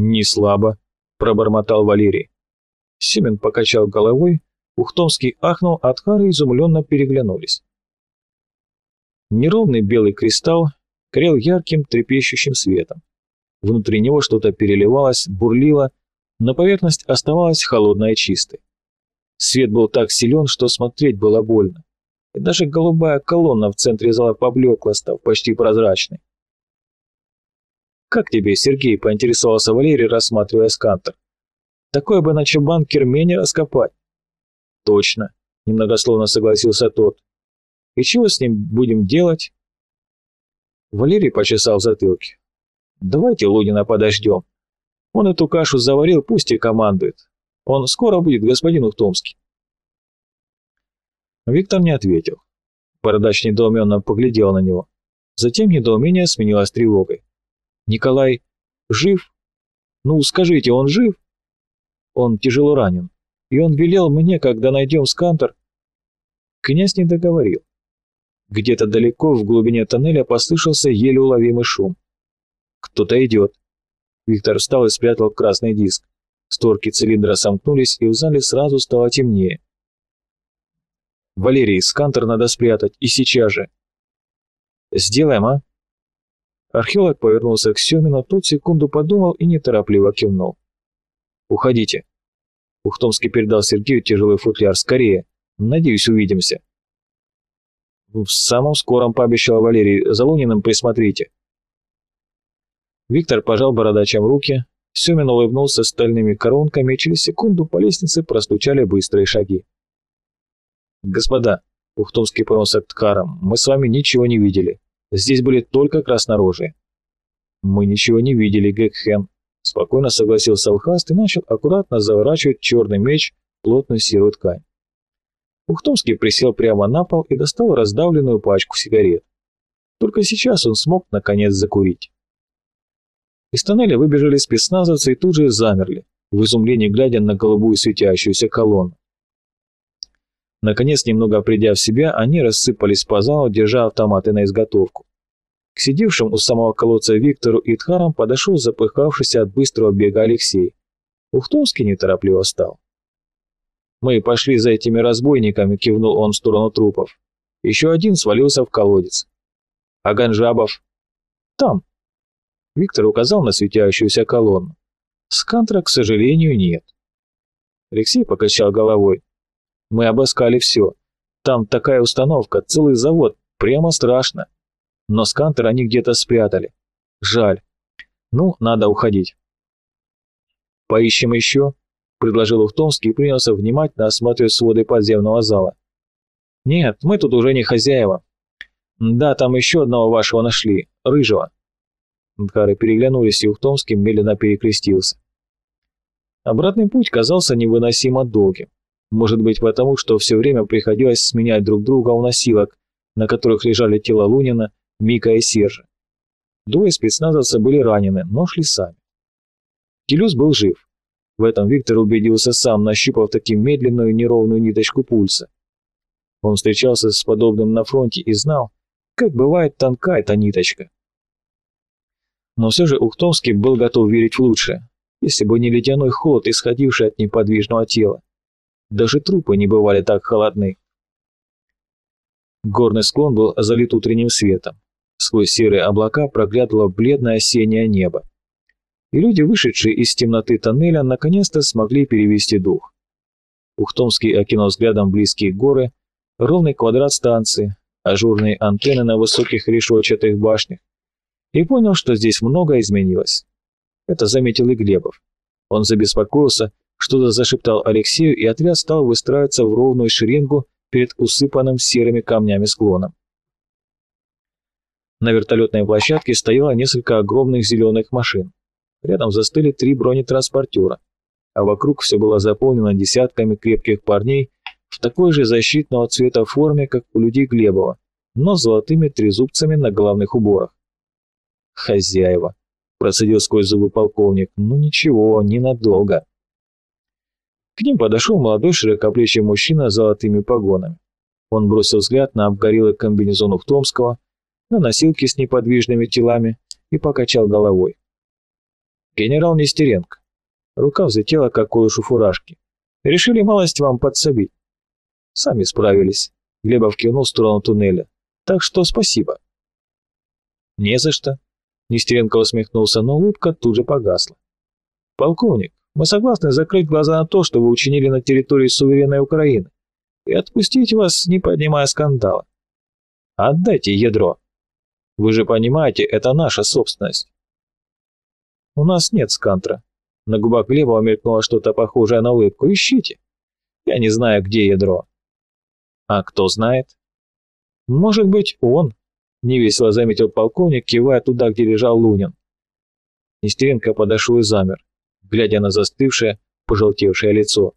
«Не слабо», — пробормотал Валерий. Семен покачал головой, Ухтомский ахнул, а Тхары изумленно переглянулись. Неровный белый кристалл горел ярким трепещущим светом. Внутри него что-то переливалось, бурлило, но поверхность оставалась холодной и чистой. Свет был так силен, что смотреть было больно. И даже голубая колонна в центре зала поблекла, став почти прозрачной. «Как тебе, Сергей?» – поинтересовался Валерий, рассматривая скантер. «Такое бы на чубан Кермени раскопать». «Точно», – немногословно согласился тот. «И чего с ним будем делать?» Валерий почесал в затылке. «Давайте Лунина подождем. Он эту кашу заварил, пусть и командует. Он скоро будет, господин Ухтомский». Виктор не ответил. Бородач недоуменно поглядел на него. Затем недоумение сменилось тревогой. Николай жив? Ну, скажите, он жив? Он тяжело ранен. И он велел мне, когда найдем скантер... Князь не договорил. Где-то далеко в глубине тоннеля послышался еле уловимый шум. Кто-то идет. Виктор встал и спрятал красный диск. Створки цилиндра сомкнулись, и в зале сразу стало темнее. «Валерий, скантер надо спрятать, и сейчас же!» «Сделаем, а?» Археолог повернулся к Семину, тот секунду подумал и неторопливо кивнул. «Уходите». Ухтомский передал Сергею тяжелый футляр. «Скорее. Надеюсь, увидимся». «В самом скором», — пообещал Валерий. «За Луниным присмотрите». Виктор пожал бородачам руки. Семин улыбнулся стальными коронками, и через секунду по лестнице простучали быстрые шаги. «Господа», — Ухтомский повернулся к Ткарам, — «мы с вами ничего не видели. Здесь были только краснорожие. Мы ничего не видели, Гекхен. Спокойно согласился Алхаст и начал аккуратно заворачивать черный меч в плотную серую ткань. Ухтомский присел прямо на пол и достал раздавленную пачку сигарет. Только сейчас он смог наконец закурить. Из тоннеля выбежали спецназовцы и тут же замерли, в изумлении глядя на голубую светящуюся колонну. Наконец, немного придя в себя, они рассыпались по залу, держа автоматы на изготовку. К сидевшим у самого колодца Виктору и Тхарам подошел запыхавшийся от быстрого бега Алексей. Ухтомский неторопливо встал. «Мы пошли за этими разбойниками», — кивнул он в сторону трупов. Еще один свалился в колодец. «А Ганжабов?» «Там». Виктор указал на светящуюся колонну. «Скантра, к сожалению, нет». Алексей покачал головой. Мы обыскали все. Там такая установка, целый завод, прямо страшно. Но скантер они где-то спрятали. Жаль. Ну, надо уходить. Поищем еще, предложил Ухтомский и принялся внимательно осматривать своды подземного зала. Нет, мы тут уже не хозяева. Да, там еще одного вашего нашли, рыжего. Дхары переглянулись, и Ухтомский медленно перекрестился. Обратный путь казался невыносимо долгим. Может быть потому, что все время приходилось сменять друг друга у носилок, на которых лежали тела Лунина, Мика и Сержа. Двое спецназовцев были ранены, но шли сами. Келюс был жив. В этом Виктор убедился сам, нащупав таким медленную неровную ниточку пульса. Он встречался с подобным на фронте и знал, как бывает тонка эта ниточка. Но все же Ухтомский был готов верить в лучшее, если бы не ледяной холод, исходивший от неподвижного тела. Даже трупы не бывали так холодны. Горный склон был залит утренним светом. Сквозь серые облака проглядывало бледное осеннее небо. И люди, вышедшие из темноты тоннеля, наконец-то смогли перевести дух. Ухтомский окинул взглядом близкие горы, ровный квадрат станции, ажурные антенны на высоких решетчатых башнях, и понял, что здесь многое изменилось. Это заметил и Глебов. Он забеспокоился, что-то зашептал Алексею, и отряд стал выстраиваться в ровную шеренгу перед усыпанным серыми камнями склоном. На вертолетной площадке стояло несколько огромных зеленых машин. Рядом застыли три бронетранспортера, а вокруг все было заполнено десятками крепких парней в такой же защитного цвета форме, как у людей Глебова, но с золотыми трезубцами на головных уборах. «Хозяева», — процедил сквозь зубы полковник, — «ну ничего, ненадолго». К ним подошел молодой широкоплечий мужчина с золотыми погонами. Он бросил взгляд на обгорелый комбинезон Ухтомского, на носилки с неподвижными телами и покачал головой. Генерал Нестеренко. Рука взлетела, как колыш у фуражки. Решили малость вам подсобить. Сами справились. Глебов кивнул в сторону туннеля. Так что спасибо. Не за что. Нестеренко усмехнулся, но улыбка тут же погасла. Полковник, мы согласны закрыть глаза на то, что вы учинили на территории суверенной Украины, и отпустить вас, не поднимая скандала. Отдайте ядро. Вы же понимаете, это наша собственность. У нас нет скантра. На губах Глебова мелькнуло что-то похожее на улыбку. Ищите. Я не знаю, где ядро. А кто знает? Может быть, он, невесело заметил полковник, кивая туда, где лежал Лунин. Нестеренко подошел и замер, глядя на застывшее, пожелтевшее лицо.